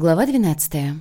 Глава 12.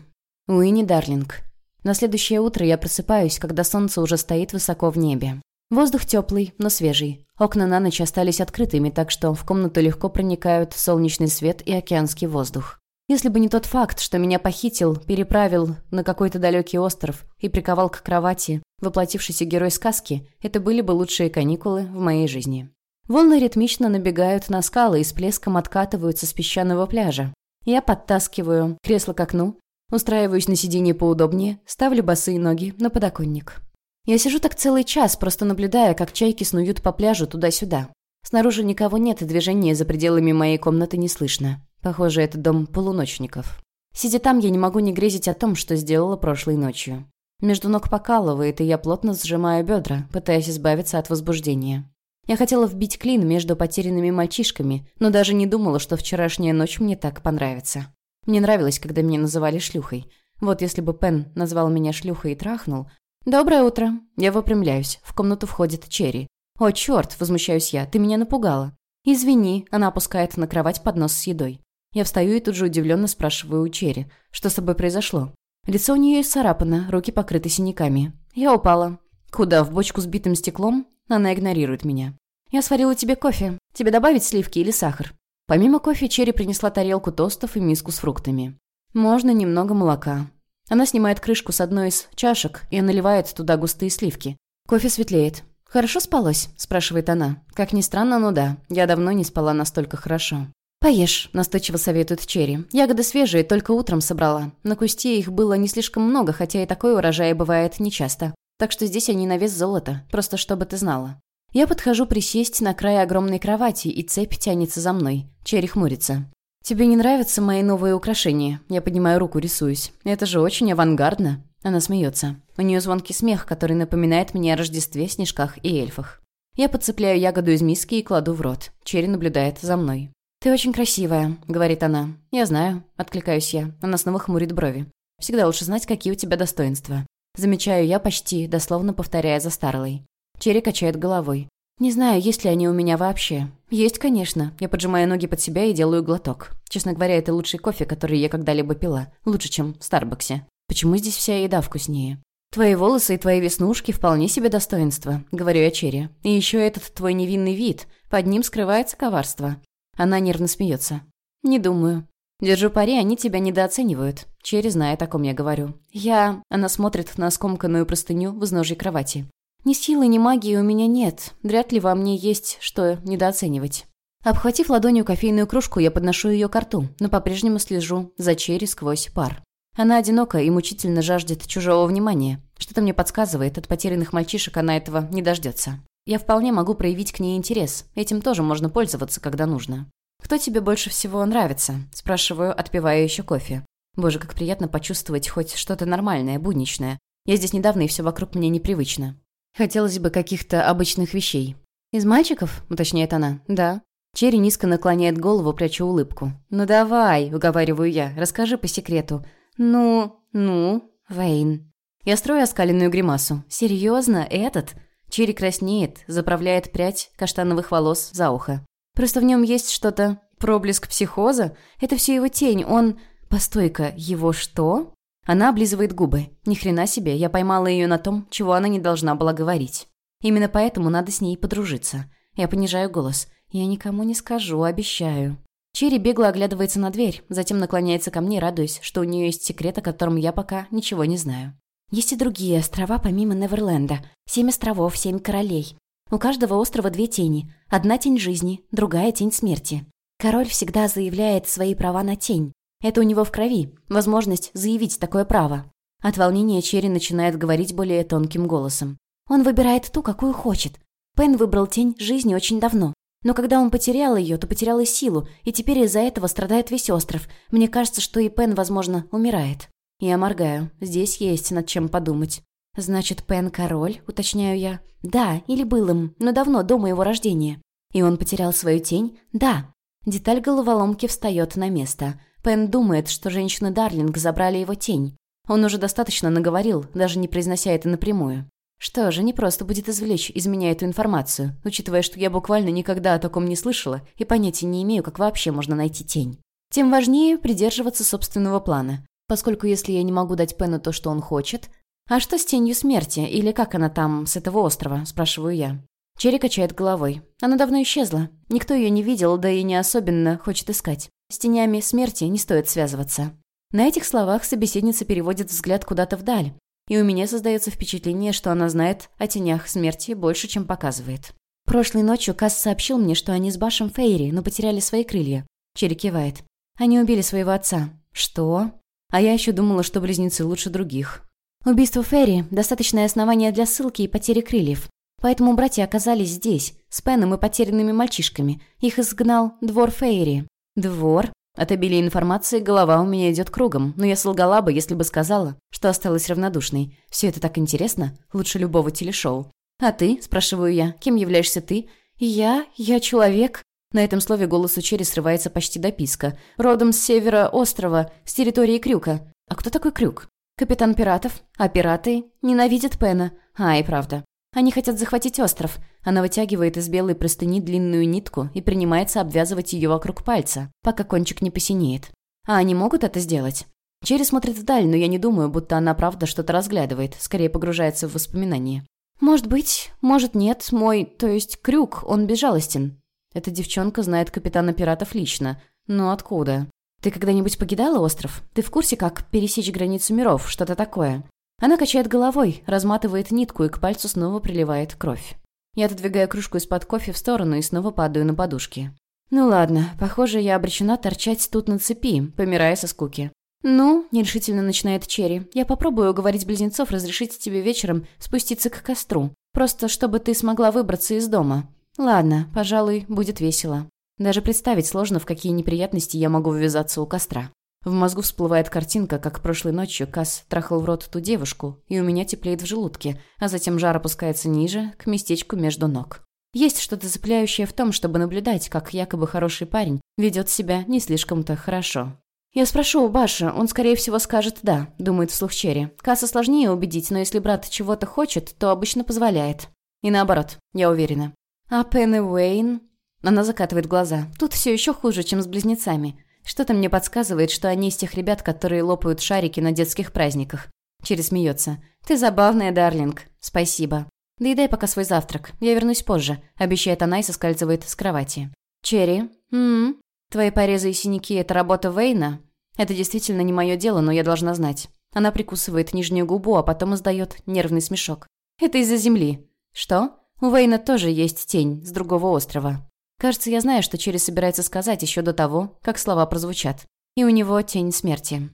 Уинни Дарлинг. На следующее утро я просыпаюсь, когда солнце уже стоит высоко в небе. Воздух теплый, но свежий. Окна на ночь остались открытыми, так что в комнату легко проникают солнечный свет и океанский воздух. Если бы не тот факт, что меня похитил, переправил на какой-то далекий остров и приковал к кровати воплотившийся герой сказки, это были бы лучшие каникулы в моей жизни. Волны ритмично набегают на скалы и с плеском откатываются с песчаного пляжа, я подтаскиваю кресло к окну, устраиваюсь на сиденье поудобнее, ставлю босые ноги на подоконник. Я сижу так целый час, просто наблюдая, как чайки снуют по пляжу туда-сюда. Снаружи никого нет, и движения за пределами моей комнаты не слышно. Похоже, это дом полуночников. Сидя там, я не могу не грезить о том, что сделала прошлой ночью. Между ног покалывает, и я плотно сжимаю бедра, пытаясь избавиться от возбуждения. Я хотела вбить клин между потерянными мальчишками, но даже не думала, что вчерашняя ночь мне так понравится. Мне нравилось, когда меня называли шлюхой. Вот если бы Пен назвал меня шлюхой и трахнул... «Доброе утро!» Я выпрямляюсь. В комнату входит Черри. «О, черт!» – возмущаюсь я. «Ты меня напугала!» «Извини!» – она опускает на кровать поднос с едой. Я встаю и тут же удивленно спрашиваю у Черри. «Что с тобой произошло?» Лицо у нее исцарапано, руки покрыты синяками. Я упала. «Куда? В бочку с битым стеклом?» Она игнорирует меня. «Я сварила тебе кофе. Тебе добавить сливки или сахар?» Помимо кофе, Черри принесла тарелку тостов и миску с фруктами. «Можно немного молока». Она снимает крышку с одной из чашек и наливает туда густые сливки. Кофе светлеет. «Хорошо спалось?» – спрашивает она. Как ни странно, но да. Я давно не спала настолько хорошо. «Поешь», – настойчиво советует Черри. «Ягоды свежие, только утром собрала. На кусте их было не слишком много, хотя и такой урожай бывает нечасто. Так что здесь они на вес золота, просто чтобы ты знала. Я подхожу присесть на край огромной кровати, и цепь тянется за мной. Черри хмурится. «Тебе не нравятся мои новые украшения?» Я поднимаю руку, рисуюсь. «Это же очень авангардно». Она смеется. У нее звонкий смех, который напоминает мне о Рождестве, снежках и эльфах. Я подцепляю ягоду из миски и кладу в рот. Черри наблюдает за мной. «Ты очень красивая», — говорит она. «Я знаю», — откликаюсь я. Она снова хмурит брови. «Всегда лучше знать, какие у тебя достоинства». Замечаю я почти, дословно повторяя за Старлой. Черри качает головой. «Не знаю, есть ли они у меня вообще. Есть, конечно. Я поджимаю ноги под себя и делаю глоток. Честно говоря, это лучший кофе, который я когда-либо пила. Лучше, чем в Старбаксе. Почему здесь вся еда вкуснее?» «Твои волосы и твои веснушки вполне себе достоинство», — говорю я Черри. «И еще этот твой невинный вид. Под ним скрывается коварство». Она нервно смеется. «Не думаю. Держу пари, они тебя недооценивают. Черри знает, о ком я говорю. Я... Она смотрит на скомканную простыню в изножьей кровати. Ни силы, ни магии у меня нет. Вряд ли во мне есть что недооценивать. Обхватив ладонью кофейную кружку, я подношу ее к рту, но по-прежнему слежу за Черри сквозь пар. Она одинока и мучительно жаждет чужого внимания. Что-то мне подсказывает, от потерянных мальчишек она этого не дождется. Я вполне могу проявить к ней интерес. Этим тоже можно пользоваться, когда нужно. «Кто тебе больше всего нравится?» – спрашиваю, отпивая еще кофе. Боже, как приятно почувствовать хоть что-то нормальное, будничное. Я здесь недавно, и все вокруг мне непривычно. Хотелось бы каких-то обычных вещей. «Из мальчиков?» – уточняет она. «Да». Черри низко наклоняет голову, пряча улыбку. «Ну давай», – уговариваю я, – «расскажи по секрету». «Ну, ну, Вейн». Я строю оскаленную гримасу. «Серьезно? Этот?» Черри краснеет, заправляет прядь каштановых волос за ухо. Просто в нем есть что-то... Проблеск психоза? Это все его тень, он... Постой-ка, его что? Она облизывает губы. Ни хрена себе, я поймала ее на том, чего она не должна была говорить. Именно поэтому надо с ней подружиться. Я понижаю голос. Я никому не скажу, обещаю. Черри бегло оглядывается на дверь, затем наклоняется ко мне, радуясь, что у нее есть секрет, о котором я пока ничего не знаю. Есть и другие острова помимо Неверленда. Семь островов, семь королей. У каждого острова две тени. Одна тень жизни, другая тень смерти. Король всегда заявляет свои права на тень. Это у него в крови, возможность заявить такое право. От волнения Черри начинает говорить более тонким голосом. Он выбирает ту, какую хочет. Пен выбрал тень жизни очень давно. Но когда он потерял ее, то потерял и силу, и теперь из-за этого страдает весь остров. Мне кажется, что и Пен, возможно, умирает. Я моргаю. Здесь есть над чем подумать. «Значит, Пен король?» – уточняю я. «Да, или был им, но давно, до моего рождения». «И он потерял свою тень?» «Да». Деталь головоломки встает на место. Пен думает, что женщины Дарлинг забрали его тень. Он уже достаточно наговорил, даже не произнося это напрямую. Что же, не просто будет извлечь из меня эту информацию, учитывая, что я буквально никогда о таком не слышала и понятия не имею, как вообще можно найти тень. тем важнее придерживаться собственного плана. Поскольку если я не могу дать Пену то, что он хочет... «А что с тенью смерти? Или как она там, с этого острова?» – спрашиваю я. Черри качает головой. Она давно исчезла. Никто ее не видел, да и не особенно хочет искать. С тенями смерти не стоит связываться. На этих словах собеседница переводит взгляд куда-то вдаль, и у меня создается впечатление, что она знает о тенях смерти больше, чем показывает. Прошлой ночью Касс сообщил мне, что они с Башем Фейри, но потеряли свои крылья. Черри кивает. Они убили своего отца. Что? А я еще думала, что близнецы лучше других. Убийство Ферри – достаточное основание для ссылки и потери крыльев. Поэтому братья оказались здесь, с Пеном и потерянными мальчишками. Их изгнал двор Фейри. Двор? От обилия информации голова у меня идет кругом, но я солгала бы, если бы сказала, что осталась равнодушной. Все это так интересно, лучше любого телешоу. «А ты?» – спрашиваю я. «Кем являешься ты?» «Я? Я человек?» На этом слове голос у Черри срывается почти до писка. «Родом с севера острова, с территории Крюка». «А кто такой Крюк?» «Капитан пиратов. А пираты ненавидят Пена. А, и правда. Они хотят захватить остров. Она вытягивает из белой простыни длинную нитку и принимается обвязывать ее вокруг пальца, пока кончик не посинеет. А они могут это сделать? Черри смотрит вдаль, но я не думаю, будто она правда что-то разглядывает, скорее погружается в воспоминания. «Может быть, может нет, мой, то есть Крюк, он безжалостен». Эта девчонка знает капитана пиратов лично. Но откуда? «Ты когда-нибудь покидала остров? Ты в курсе, как пересечь границу миров, что-то такое?» Она качает головой, разматывает нитку и к пальцу снова приливает кровь. Я отодвигаю кружку из-под кофе в сторону и снова падаю на подушки. Ну ладно, похоже, я обречена торчать тут на цепи, помирая со скуки. «Ну», — нерешительно начинает Черри, «я попробую уговорить близнецов разрешить тебе вечером спуститься к костру. Просто чтобы ты смогла выбраться из дома. Ладно, пожалуй, будет весело. Даже представить сложно, в какие неприятности я могу ввязаться у костра. В мозгу всплывает картинка, как прошлой ночью Касс трахал в рот ту девушку, и у меня теплеет в желудке, а затем жар опускается ниже, к местечку между ног. Есть что-то цепляющее в том, чтобы наблюдать, как якобы хороший парень ведет себя не слишком-то хорошо. «Я спрошу у Баша, он, скорее всего, скажет «да», — думает вслух Черри. Касса сложнее убедить, но если брат чего-то хочет, то обычно позволяет. И наоборот, я уверена. А Пен и Уэйн? Она закатывает глаза. Тут все еще хуже, чем с близнецами. Что-то мне подсказывает, что они из тех ребят, которые лопают шарики на детских праздниках. Черри смеется. «Ты забавная, Дарлинг. Спасибо. Доедай пока свой завтрак. Я вернусь позже», — обещает она и соскальзывает с кровати. «Черри? М-м. Твои порезы и синяки — это работа Вейна? Это действительно не мое дело, но я должна знать». Она прикусывает нижнюю губу, а потом издает нервный смешок. «Это из-за земли». «Что?» «У Вейна тоже есть тень с другого острова». Кажется, я знаю, что Черри собирается сказать еще до того, как слова прозвучат. И у него тень смерти.